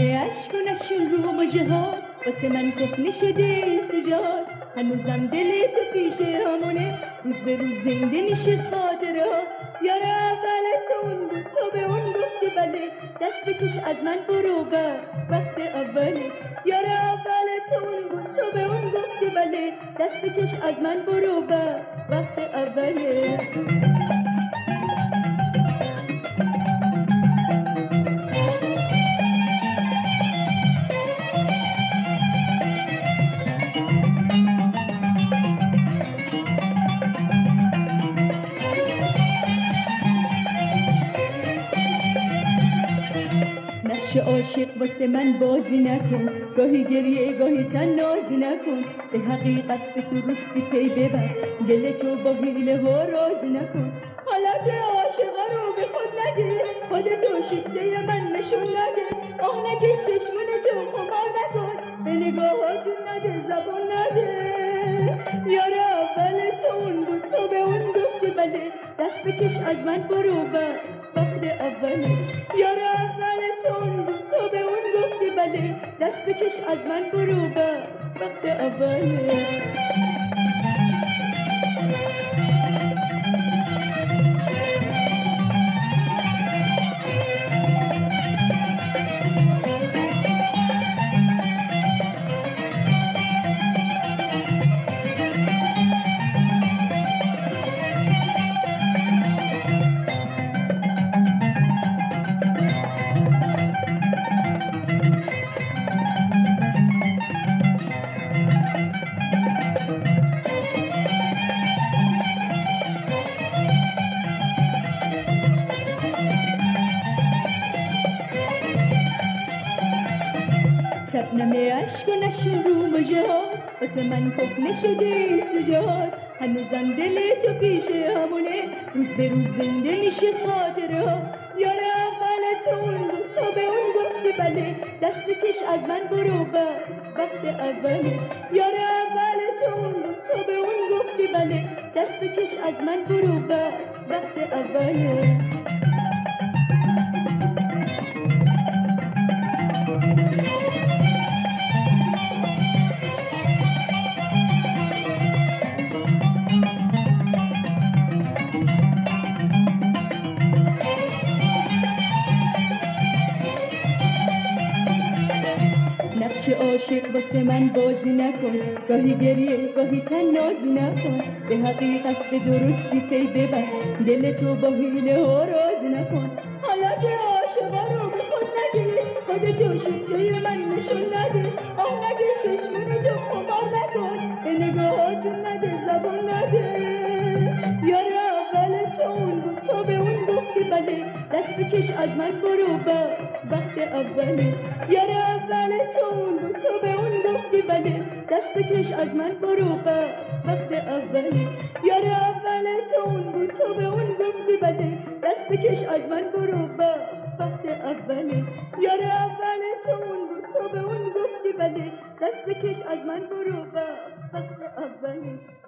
اشک و نشون رو مجه ها. واسه من کفنه شده سجاد هنوزم دل تو پیش همونه روز به روز زنده میشه خاطره یار اول تو اون بود تو به اون گفتی بله. دست بکش از من برو بر وقت اوله یار اول تو اون بود تو به اون گفتی بله. دست بکش از من برو بر وقت اوله نقش عاشق واسه من بازی نکن. گاهی گریه گاهی تن نازی نکن. به حقیقت درستی پی ببر. دل تو با حیله ها رازی نکن. حالت عاشقه رو به خود نده. خودتو شیفته من نشون نده. آه نگه ششمون تو خمار نکن. به نگاهاتون نده زبان نده. یار اول تو اون بود تو به اون گفتی بله. دست بکش از من برو بر. وقت اوله یار اول تو اون بود تو به اون گفتی بله. دست بکش از من برو بر وقت اوله شبنم عشق و نشون رو ها واسه من خوب نشده سجاد. هنوزم دل تو پیش همونه. روز به روز زنده میشه خاطره ها. یار اول تو اون بود تو به اون گفتی بله. دست کش از من برو بر وقت اوله. یار اول تو اون بود تو به اون گفتی بله. دست کش از من برو بر وقت اوله. نقش عاشق واسه من بازی نکن. گاهی گریه گاهی تن نازی نکن. به حقیقت به درستی پی ببر. دل تو با حیله ها راز نکن. حالت عاشقا رو به خود نگیر خودتو شیفته من نشون نده. آه نگه ششمون جو خمار نکن. به نگاهاتون نده زبان نده. یار اول تو اون بود تو به اون بله. دست بکش از من برو بر وقت اوله. یار اول تو اون بود تو به اون گفتی بله. دست بکش از من برو بر وقت اوله. یار اول تو اون بود تو به اون گفتی بله. دست بکش از من برو بر وقت اوله. یار اول تو اون بود تو به اون گفتی بله. دست بکش از من برو بر وقت اوله.